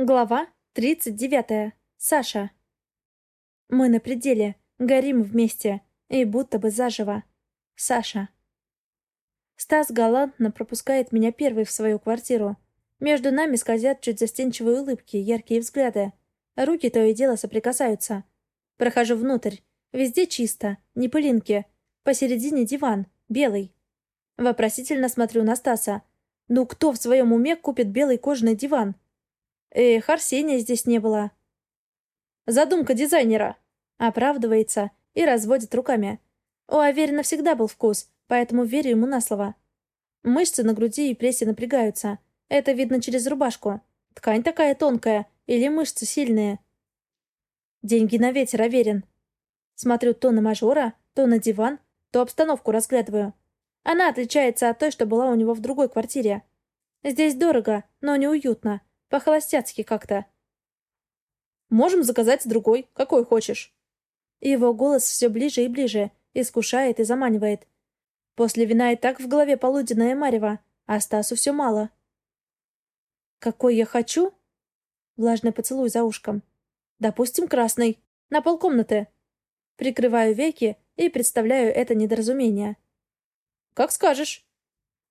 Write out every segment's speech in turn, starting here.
Глава 39. Саша. Мы на пределе, горим вместе, и будто бы заживо. Саша. Стас галантно пропускает меня первой в свою квартиру. Между нами скользят чуть застенчивые улыбки, яркие взгляды. Руки то и дело соприкасаются. Прохожу внутрь. Везде чисто, не пылинки. Посередине диван, белый. Вопросительно смотрю на Стаса. Ну кто в своем уме купит белый кожаный диван? Эх, Арсения здесь не было. Задумка дизайнера. Оправдывается и разводит руками. У Аверина всегда был вкус, поэтому верю ему на слово. Мышцы на груди и прессе напрягаются. Это видно через рубашку. Ткань такая тонкая или мышцы сильные. Деньги на ветер, Аверин. Смотрю то на мажора, то на диван, то обстановку разглядываю. Она отличается от той, что была у него в другой квартире. Здесь дорого, но неуютно. По-холостяцки как-то. «Можем заказать другой, какой хочешь». Его голос все ближе и ближе, искушает и заманивает. После вина и так в голове полуденное марево, а Стасу все мало. «Какой я хочу?» Влажный поцелуй за ушком. «Допустим, красный. На полкомнаты». Прикрываю веки и представляю это недоразумение. «Как скажешь».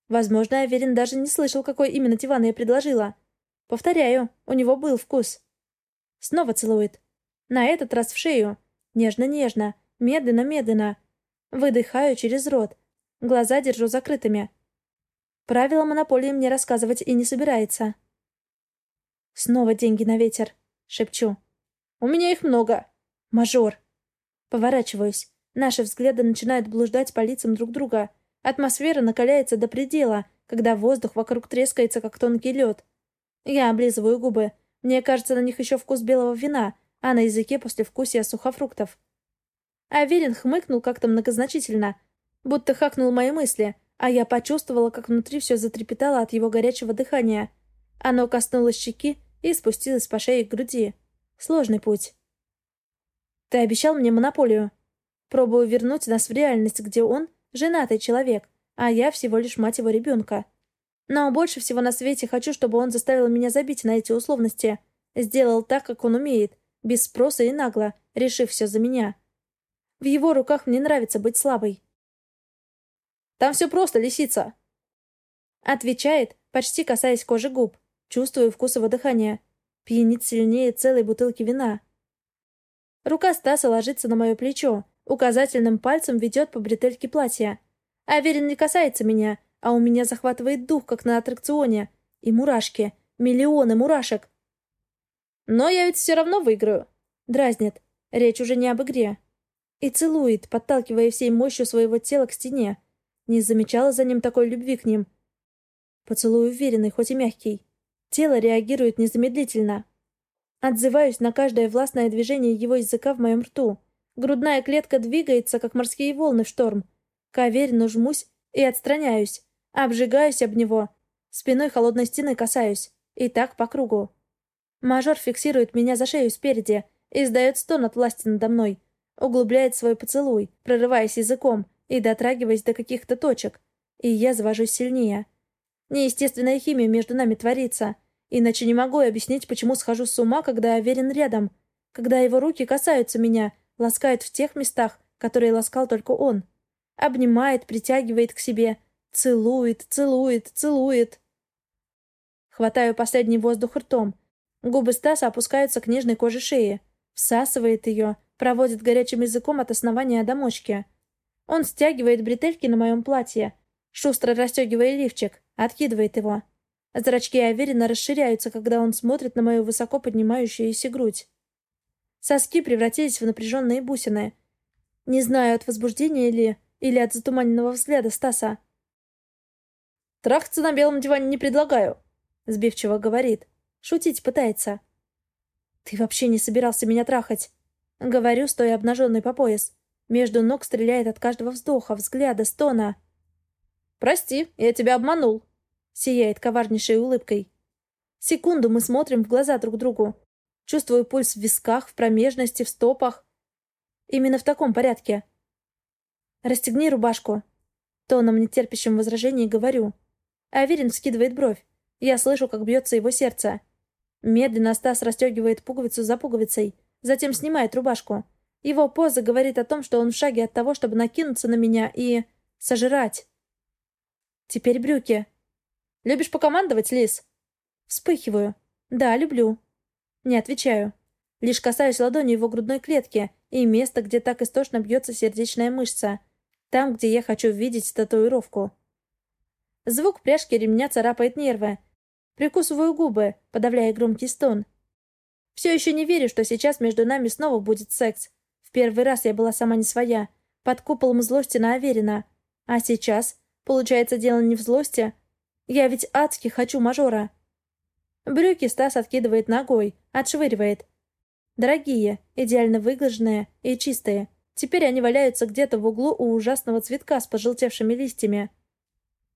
Возможно, Аверин даже не слышал, какой именно диван я предложила. Повторяю, у него был вкус. Снова целует. На этот раз в шею. Нежно-нежно, медленно-медленно. Выдыхаю через рот. Глаза держу закрытыми. Правила монополии мне рассказывать и не собирается. Снова деньги на ветер. Шепчу. «У меня их много!» «Мажор!» Поворачиваюсь. Наши взгляды начинают блуждать по лицам друг друга. Атмосфера накаляется до предела, когда воздух вокруг трескается, как тонкий лед. Я облизываю губы. Мне кажется, на них еще вкус белого вина, а на языке послевкусие сухофруктов. Аверин хмыкнул как-то многозначительно, будто хакнул мои мысли, а я почувствовала, как внутри все затрепетало от его горячего дыхания. Оно коснулось щеки и спустилось по шее к груди. Сложный путь. «Ты обещал мне монополию. Пробую вернуть нас в реальность, где он — женатый человек, а я всего лишь мать его ребенка. Но больше всего на свете хочу, чтобы он заставил меня забить на эти условности. Сделал так, как он умеет, без спроса и нагло, решив все за меня. В его руках мне нравится быть слабой. «Там все просто, лисица!» Отвечает, почти касаясь кожи губ. Чувствую вкус его дыхания. Пьянит сильнее целой бутылки вина. Рука Стаса ложится на мое плечо, указательным пальцем ведет по бретельке платья. Аверин не касается меня, а у меня захватывает дух, как на аттракционе. И мурашки. Миллионы мурашек. Но я ведь все равно выиграю. Дразнит. Речь уже не об игре. И целует, подталкивая всей мощью своего тела к стене. Не замечала за ним такой любви к ним. Поцелуй уверенный, хоть и мягкий. Тело реагирует незамедлительно. Отзываюсь на каждое властное движение его языка в моем рту. Грудная клетка двигается, как морские волны в шторм. К жмусь и отстраняюсь. Обжигаюсь об него. Спиной холодной стены касаюсь. И так по кругу. Мажор фиксирует меня за шею спереди. Издает стон от власти надо мной. Углубляет свой поцелуй, прорываясь языком и дотрагиваясь до каких-то точек. И я завожусь сильнее. Неестественная химия между нами творится. Иначе не могу объяснить, почему схожу с ума, когда Аверин рядом. Когда его руки касаются меня, ласкают в тех местах, которые ласкал только он. Обнимает, притягивает к себе, Целует, целует, целует. Хватаю последний воздух ртом. Губы Стаса опускаются к нежной коже шеи. Всасывает ее, проводит горячим языком от основания до мочки. Он стягивает бретельки на моем платье, шустро расстегивая лифчик, откидывает его. Зрачки Аверина расширяются, когда он смотрит на мою высоко поднимающуюся грудь. Соски превратились в напряженные бусины. Не знаю, от возбуждения ли, или от затуманенного взгляда Стаса. «Трахаться на белом диване не предлагаю», — сбивчиво говорит. Шутить пытается. «Ты вообще не собирался меня трахать?» Говорю, стоя обнаженный по пояс. Между ног стреляет от каждого вздоха, взгляда, стона. «Прости, я тебя обманул», — сияет коварнейшей улыбкой. Секунду мы смотрим в глаза друг другу. Чувствую пульс в висках, в промежности, в стопах. Именно в таком порядке. «Расстегни рубашку», — тоном нетерпящим возражений говорю. Аверин вскидывает бровь. Я слышу, как бьется его сердце. Медленно Стас расстегивает пуговицу за пуговицей, затем снимает рубашку. Его поза говорит о том, что он в шаге от того, чтобы накинуться на меня и... сожрать. Теперь брюки. «Любишь покомандовать, Лис?» Вспыхиваю. «Да, люблю». Не отвечаю. Лишь касаюсь ладонью его грудной клетки и места, где так истошно бьется сердечная мышца. Там, где я хочу видеть татуировку. Звук пряжки ремня царапает нервы. Прикусываю губы, подавляя громкий стон. Все еще не верю, что сейчас между нами снова будет секс. В первый раз я была сама не своя, под куполом злости на Аверина. А сейчас, получается, дело не в злости. Я ведь адски хочу мажора. Брюки Стас откидывает ногой, отшвыривает. Дорогие, идеально выглаженные и чистые. Теперь они валяются где-то в углу у ужасного цветка с пожелтевшими листьями.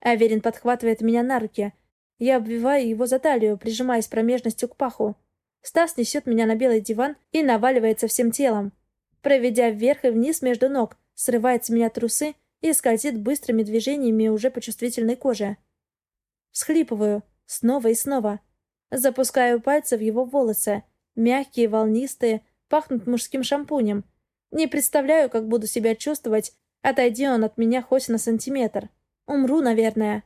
Аверин подхватывает меня на руки. Я обвиваю его за талию, прижимаясь промежностью к паху. Стас несет меня на белый диван и наваливается всем телом. Проведя вверх и вниз между ног, срывает с меня трусы и скользит быстрыми движениями уже по чувствительной коже. Всхлипываю. Снова и снова. Запускаю пальцы в его волосы. Мягкие, волнистые, пахнут мужским шампунем. Не представляю, как буду себя чувствовать, отойди он от меня хоть на сантиметр. Умру, наверное.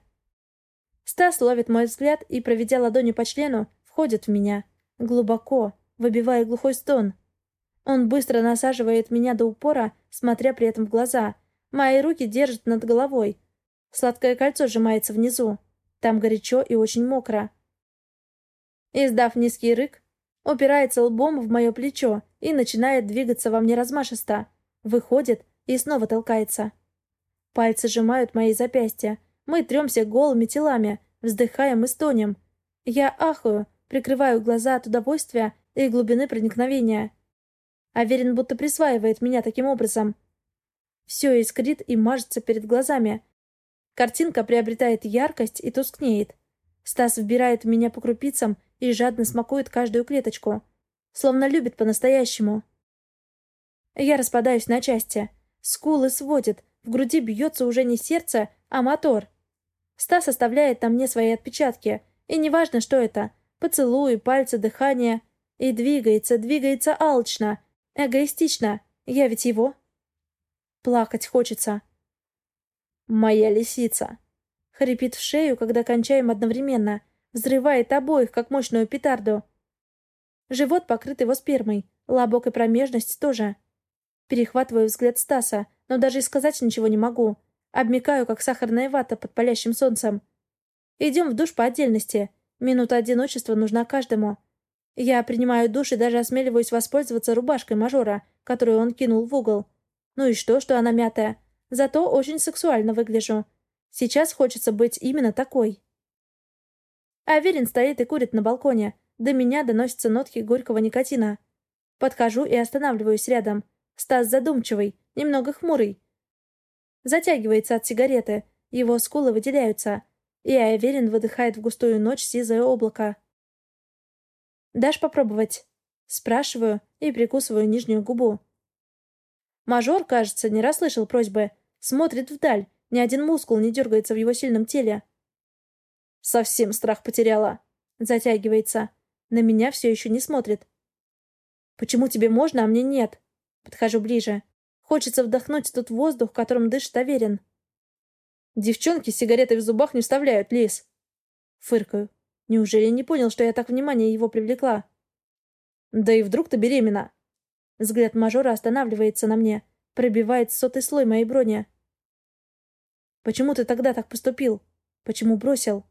Стас ловит мой взгляд и, проведя ладонью по члену, входит в меня. Глубоко, выбивая глухой стон. Он быстро насаживает меня до упора, смотря при этом в глаза. Мои руки держат над головой. Сладкое кольцо сжимается внизу. Там горячо и очень мокро. Издав низкий рык, упирается лбом в мое плечо и начинает двигаться во мне размашисто. Выходит и снова толкается. Пальцы сжимают мои запястья. Мы тремся голыми телами, вздыхаем и стонем. Я ахаю, прикрываю глаза от удовольствия и глубины проникновения. Аверин будто присваивает меня таким образом. Все искрит и мажется перед глазами. Картинка приобретает яркость и тускнеет. Стас вбирает меня по крупицам и жадно смакует каждую клеточку. Словно любит по-настоящему. Я распадаюсь на части. Скулы сводит, в груди бьется уже не сердце, а мотор. Стас оставляет на мне свои отпечатки, и неважно, что это — поцелуи, пальцы, дыхание. И двигается, двигается алчно, эгоистично. Я ведь его. Плакать хочется. «Моя лисица!» Хрипит в шею, когда кончаем одновременно. Взрывает обоих, как мощную петарду. Живот покрыт его спермой, лобок и промежность тоже. Перехватываю взгляд Стаса, но даже и сказать ничего не могу. Обмикаю, как сахарная вата под палящим солнцем. Идем в душ по отдельности. Минута одиночества нужна каждому. Я принимаю душ и даже осмеливаюсь воспользоваться рубашкой мажора, которую он кинул в угол. Ну и что, что она мятая? Зато очень сексуально выгляжу. Сейчас хочется быть именно такой. Аверин стоит и курит на балконе. До меня доносятся нотки горького никотина. Подхожу и останавливаюсь рядом. Стас задумчивый, немного хмурый. Затягивается от сигареты, его скулы выделяются, и Айверин выдыхает в густую ночь сизое облако. «Дашь попробовать?» Спрашиваю и прикусываю нижнюю губу. Мажор, кажется, не расслышал просьбы. Смотрит вдаль, ни один мускул не дергается в его сильном теле. «Совсем страх потеряла!» Затягивается. На меня все еще не смотрит. «Почему тебе можно, а мне нет?» Подхожу ближе. Хочется вдохнуть тот воздух, которым дышит Аверин. Девчонки с сигаретой в зубах не вставляют, Лис. Фыркаю. Неужели не понял, что я так внимание его привлекла? Да и вдруг ты беременна. Взгляд мажора останавливается на мне, пробивает сотый слой моей брони. Почему ты тогда так поступил? Почему бросил?